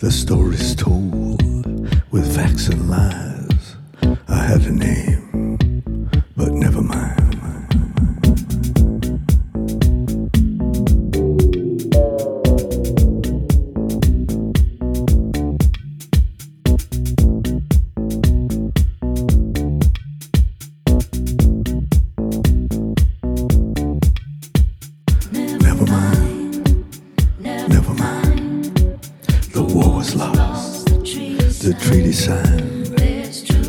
the story's told with facts and lies. the treaty signed.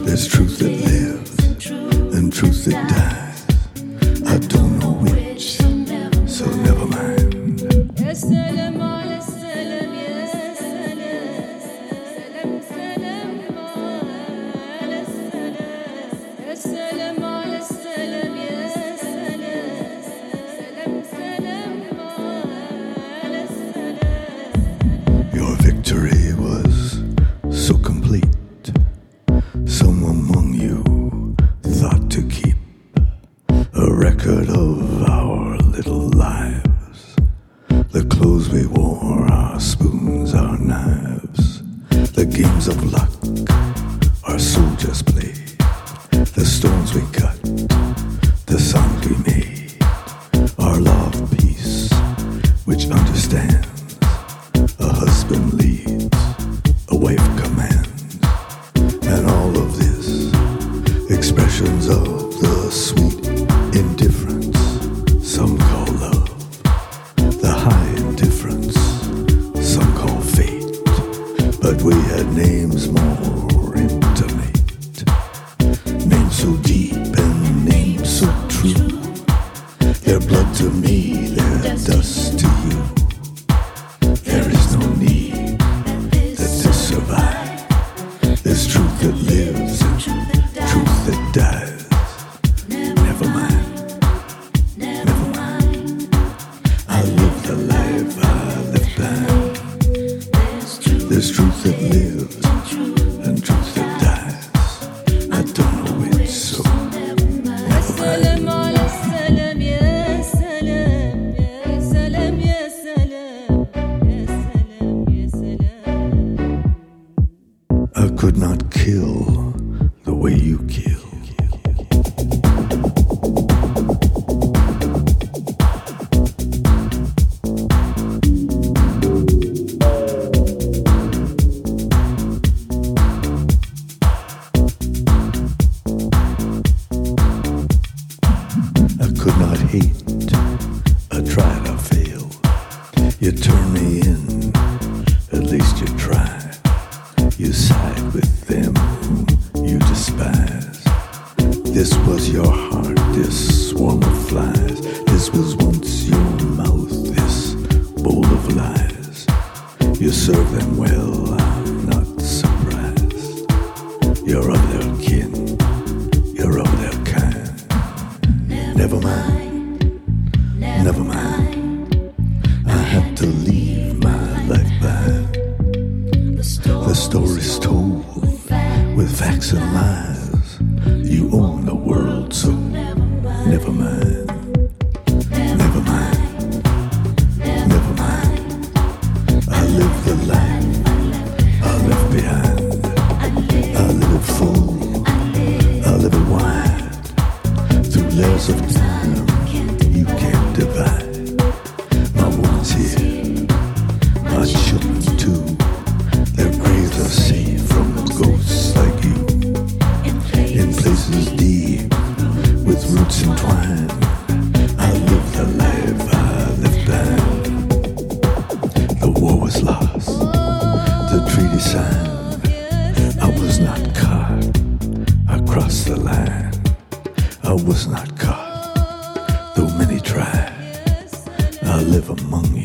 There's truth that lives and truth that dies. was not caught, though many tried. I live among you.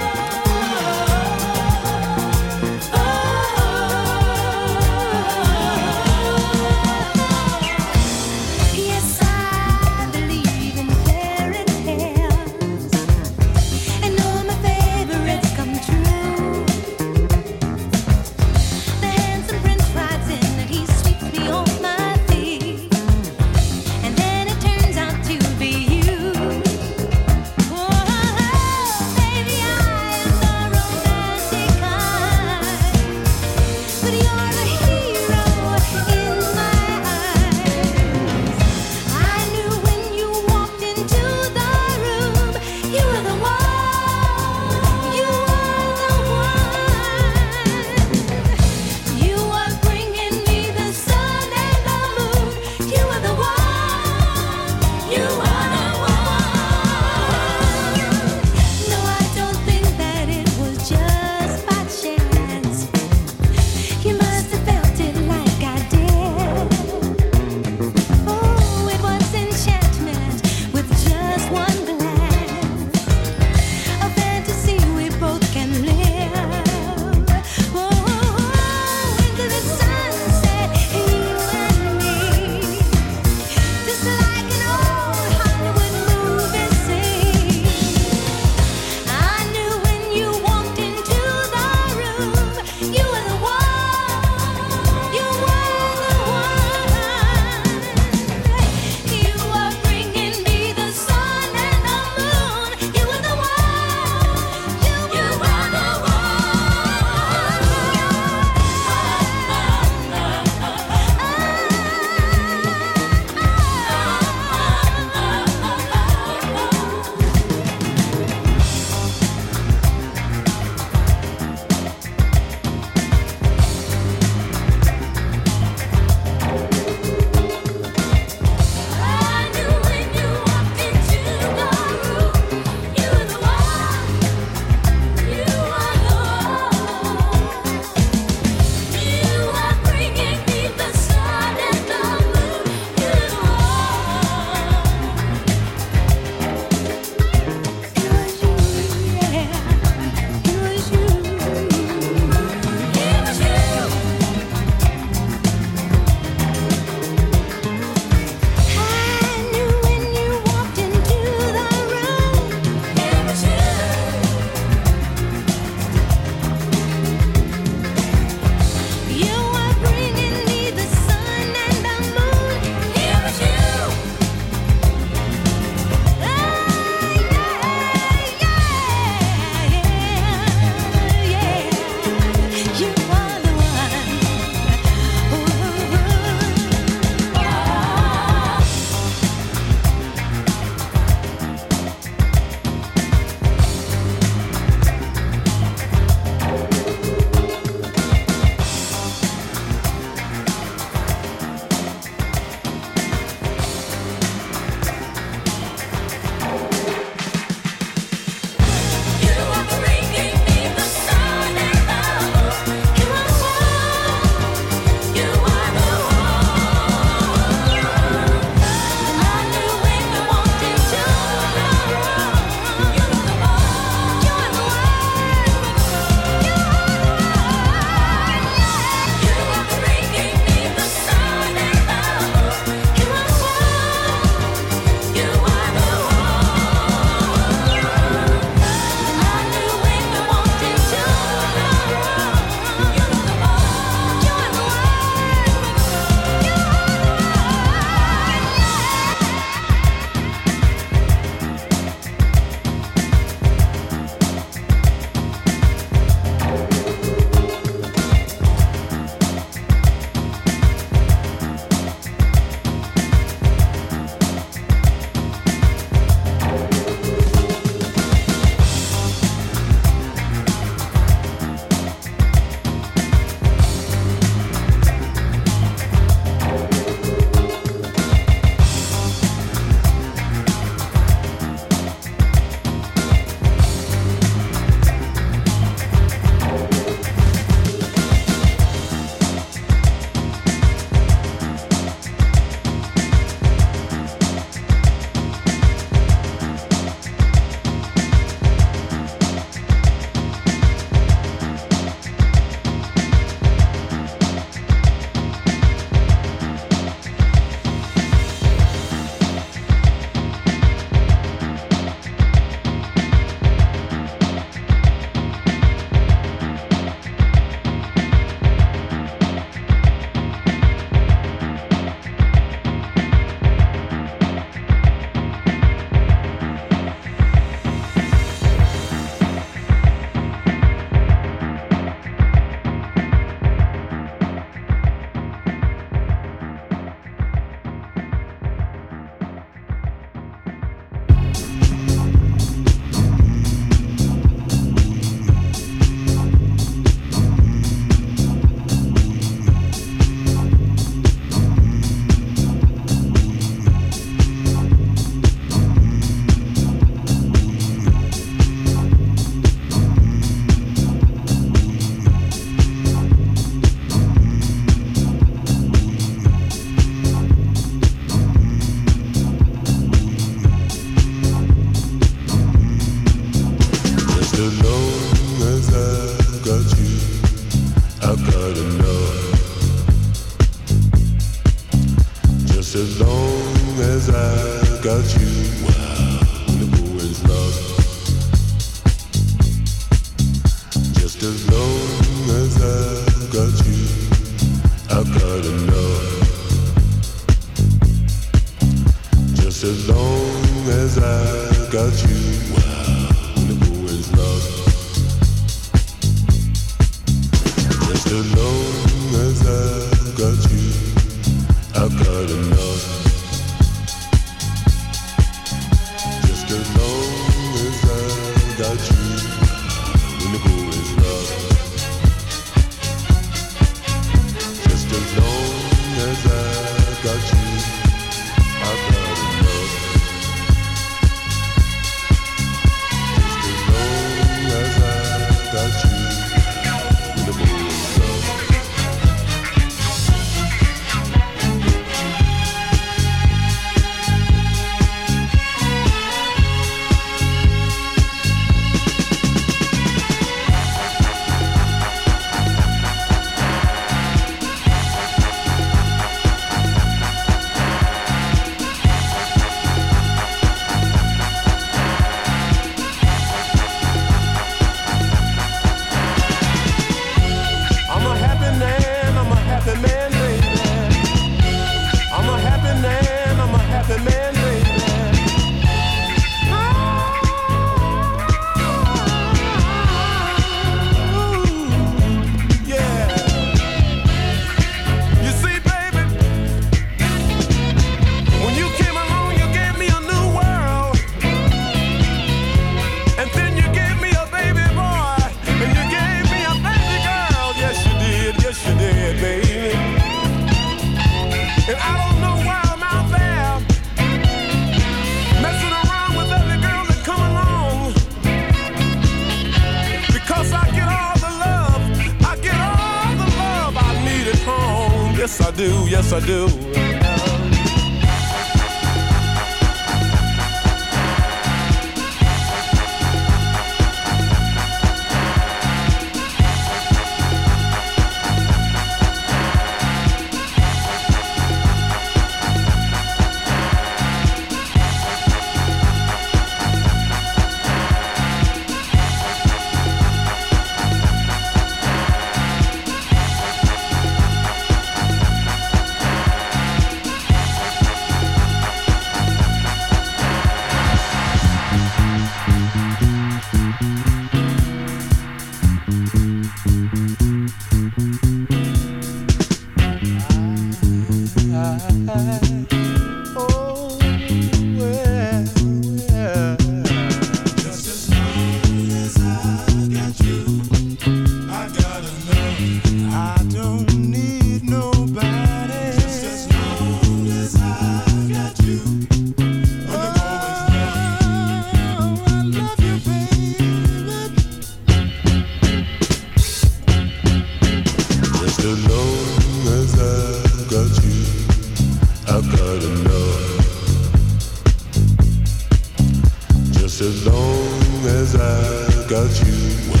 without you.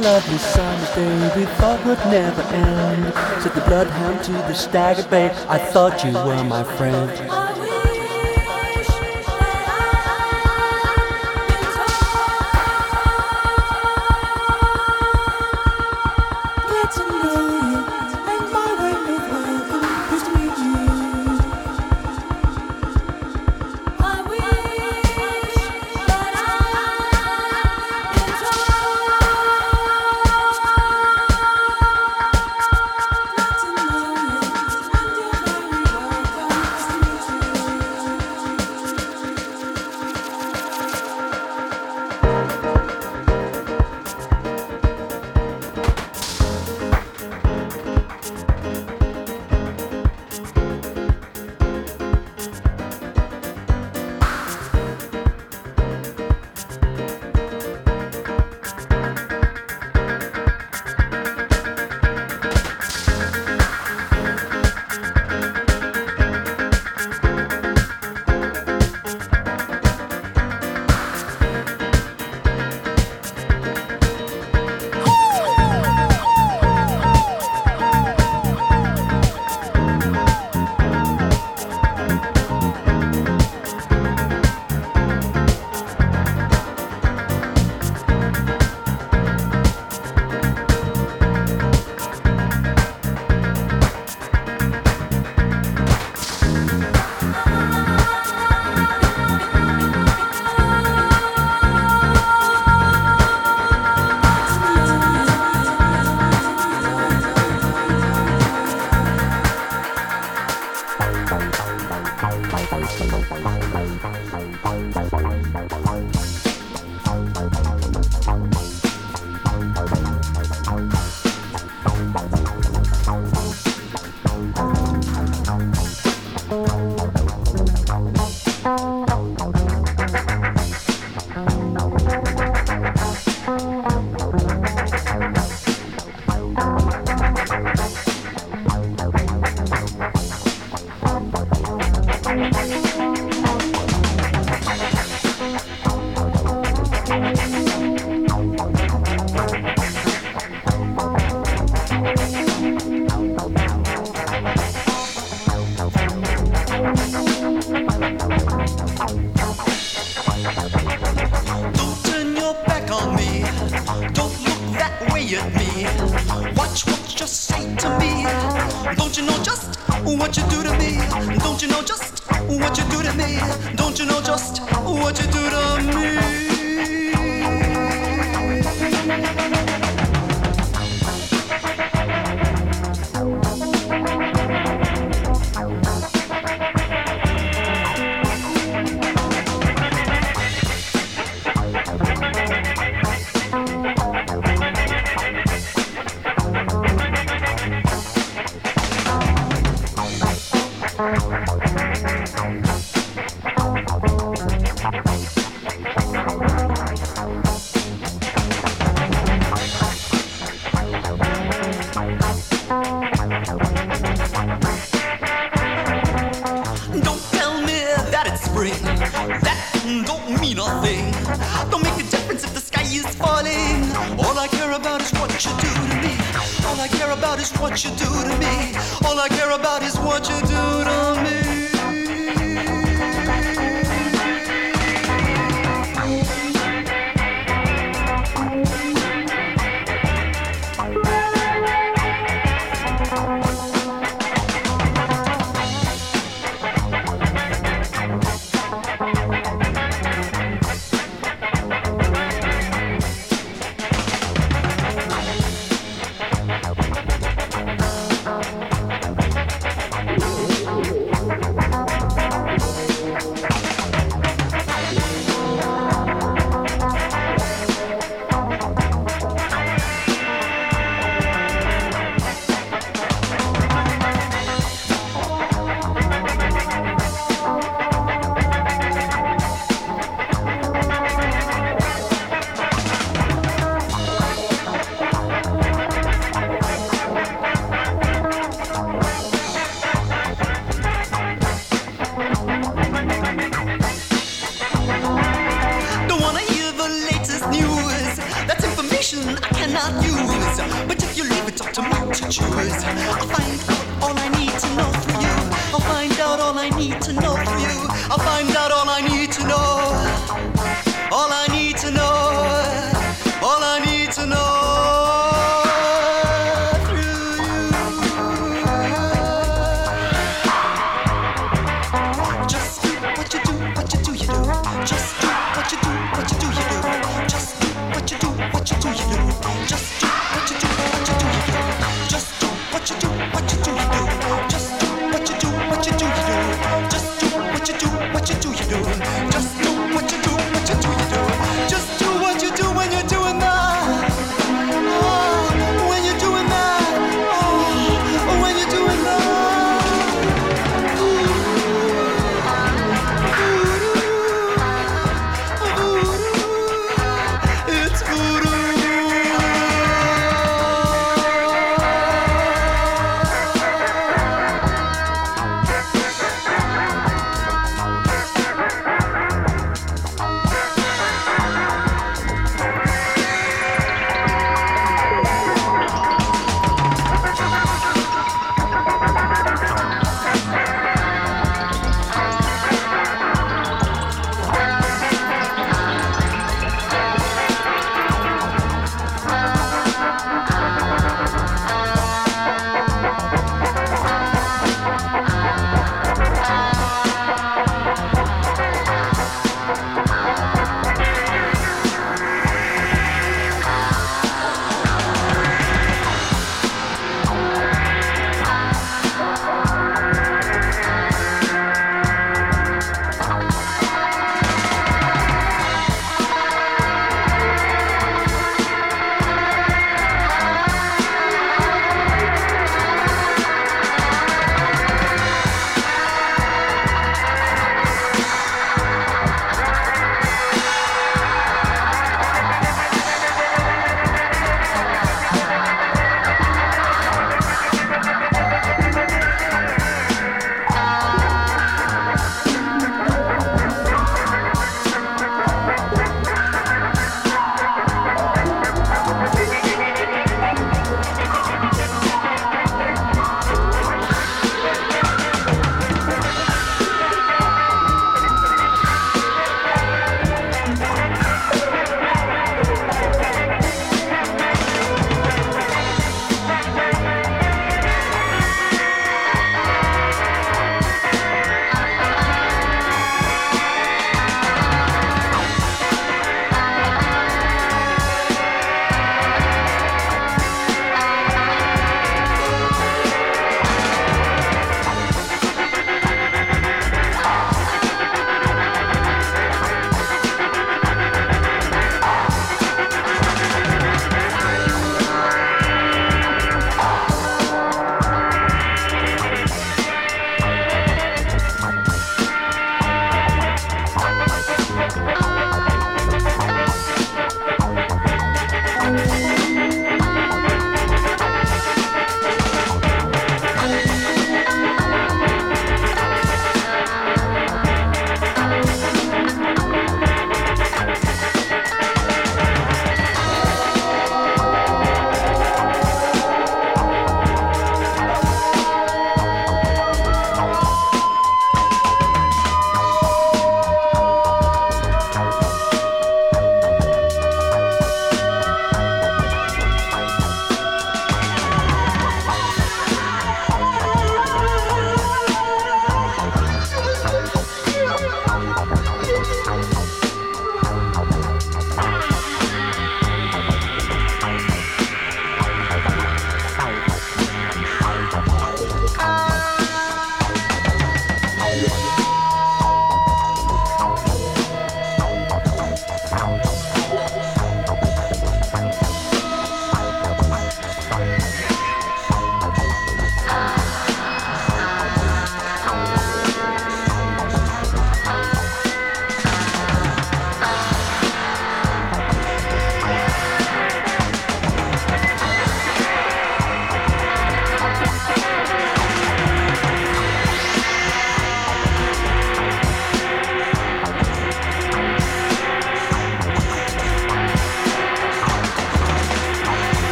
lovely summer day we thought would never end. Said the bloodhound to the staggered bay, I thought you were my friend.